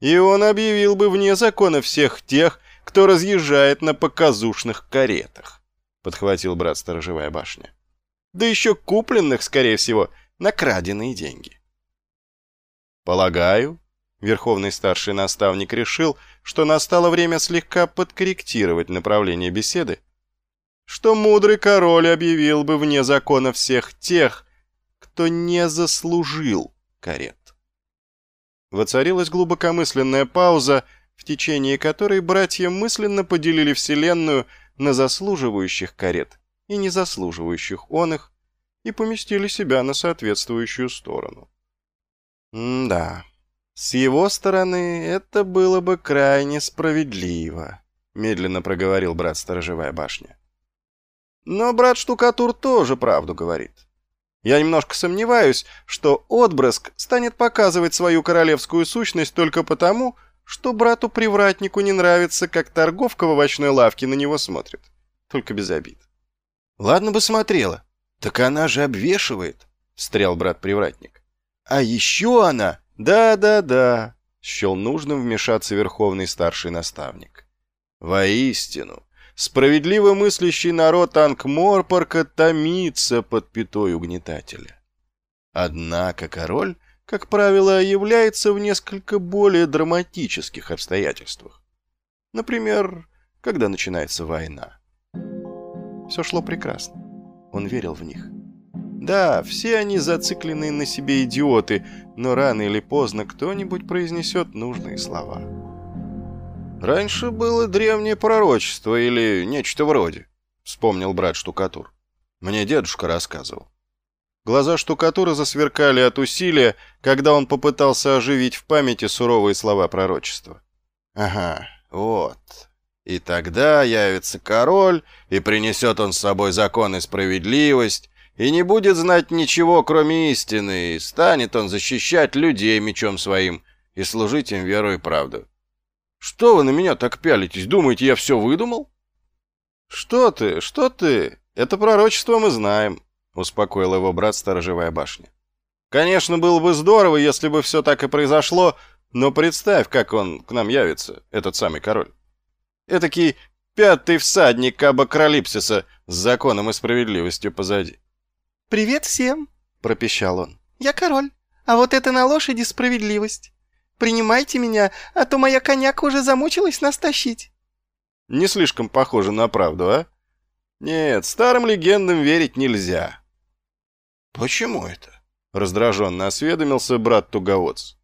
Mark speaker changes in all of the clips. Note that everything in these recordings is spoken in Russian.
Speaker 1: И он объявил бы вне закона всех тех, кто разъезжает на показушных каретах, подхватил брат Сторожевая башня. Да еще купленных, скорее всего, на краденые деньги. Полагаю, верховный старший наставник решил, что настало время слегка подкорректировать направление беседы, что мудрый король объявил бы вне закона всех тех, кто не заслужил карет. Воцарилась глубокомысленная пауза, в течение которой братья мысленно поделили Вселенную на заслуживающих карет и незаслуживающих он их и поместили себя на соответствующую сторону. М да, с его стороны это было бы крайне справедливо, медленно проговорил брат Сторожевая башня. Но брат Штукатур тоже правду говорит. Я немножко сомневаюсь, что отброск станет показывать свою королевскую сущность только потому, что брату-привратнику не нравится, как торговка в овощной лавке на него смотрит. Только без обид. Ладно бы смотрела. Так она же обвешивает, встрял брат-привратник. А еще она... Да-да-да, счел нужным вмешаться верховный старший наставник. Воистину, справедливо мыслящий народ Ангморпорка томится под пятой угнетателя. Однако король, как правило, является в несколько более драматических обстоятельствах. Например, когда начинается война. Все шло прекрасно. Он верил в них. Да, все они зацикленные на себе идиоты, но рано или поздно кто-нибудь произнесет нужные слова. «Раньше было древнее пророчество или нечто вроде», — вспомнил брат штукатур. «Мне дедушка рассказывал». Глаза штукатура засверкали от усилия, когда он попытался оживить в памяти суровые слова пророчества. «Ага, вот. И тогда явится король, и принесет он с собой закон и справедливость, и не будет знать ничего, кроме истины, и станет он защищать людей мечом своим и служить им веру и правду. Что вы на меня так пялитесь? Думаете, я все выдумал? Что ты, что ты? Это пророчество мы знаем, успокоил его брат Сторожевая башня. Конечно, было бы здорово, если бы все так и произошло, но представь, как он к нам явится, этот самый король. Этакий пятый всадник Абакролипсиса с законом и справедливостью позади.
Speaker 2: «Привет всем!» — пропищал он. «Я король, а вот это на лошади справедливость. Принимайте меня, а то моя коняка уже замучилась нас тащить».
Speaker 1: Не слишком похоже на правду, а? Нет, старым легендам верить нельзя. Почему это? Раздраженно осведомился брат Туговодц.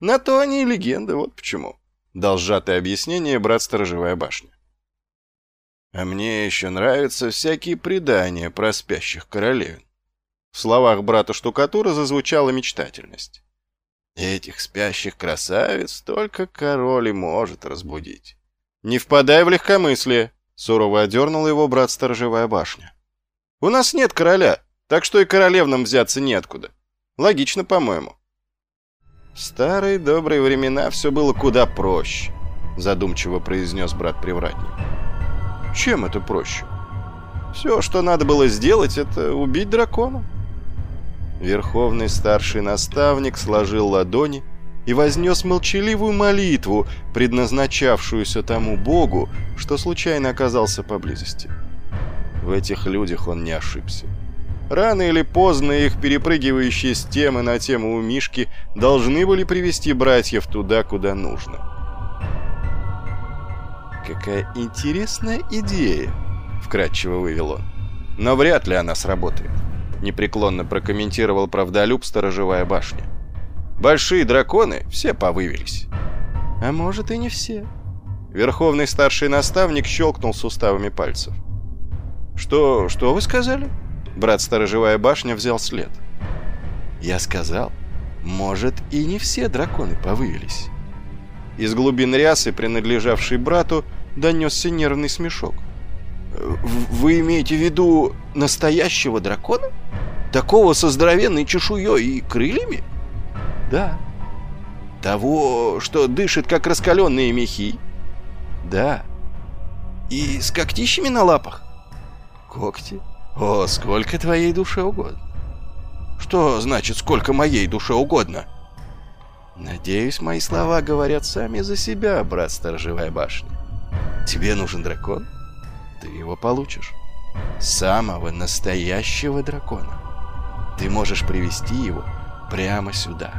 Speaker 1: На то они и легенды, вот почему. Дал сжатое объяснение брат Сторожевая башня. А мне еще нравятся всякие предания про спящих королевин. В словах брата штукатура зазвучала мечтательность. Этих спящих красавиц только король и может разбудить. Не впадай в легкомыслие, сурово одернул его брат Сторожевая башня. У нас нет короля, так что и королевнам взяться неоткуда. Логично, по-моему. В старые добрые времена все было куда проще, задумчиво произнес брат-привратник. Чем это проще? Все, что надо было сделать, это убить дракона. Верховный старший наставник сложил ладони и вознес молчаливую молитву, предназначавшуюся тому богу, что случайно оказался поблизости. В этих людях он не ошибся. Рано или поздно их перепрыгивающие с темы на тему у Мишки должны были привести братьев туда, куда нужно. «Какая интересная идея!» — вкратчиво вывел он. «Но вряд ли она сработает» непреклонно прокомментировал правдолюб сторожевая башня. Большие драконы все повывелись. А может и не все. Верховный старший наставник щелкнул суставами пальцев. «Что, что вы сказали?» Брат Сторожевая башня взял след. «Я сказал, может и не все драконы повывелись». Из глубин рясы, принадлежавшей брату, донесся нервный смешок. «Вы имеете в виду настоящего дракона?» Такого со здоровенной чешуей и крыльями? Да. Того, что дышит, как раскаленные мехи? Да. И с когтищами на лапах? Когти? О, сколько твоей душе угодно. Что значит, сколько моей душе угодно? Надеюсь, мои слова говорят сами за себя, брат Сторожевая башня. Тебе нужен дракон? Ты его получишь. Самого настоящего дракона. Ты можешь привести его прямо сюда,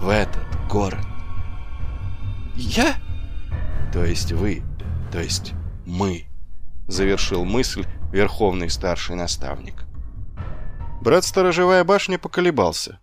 Speaker 1: в этот город.
Speaker 2: Я?
Speaker 1: То есть вы, то есть мы, завершил мысль верховный старший наставник. Брат Сторожевая башня поколебался.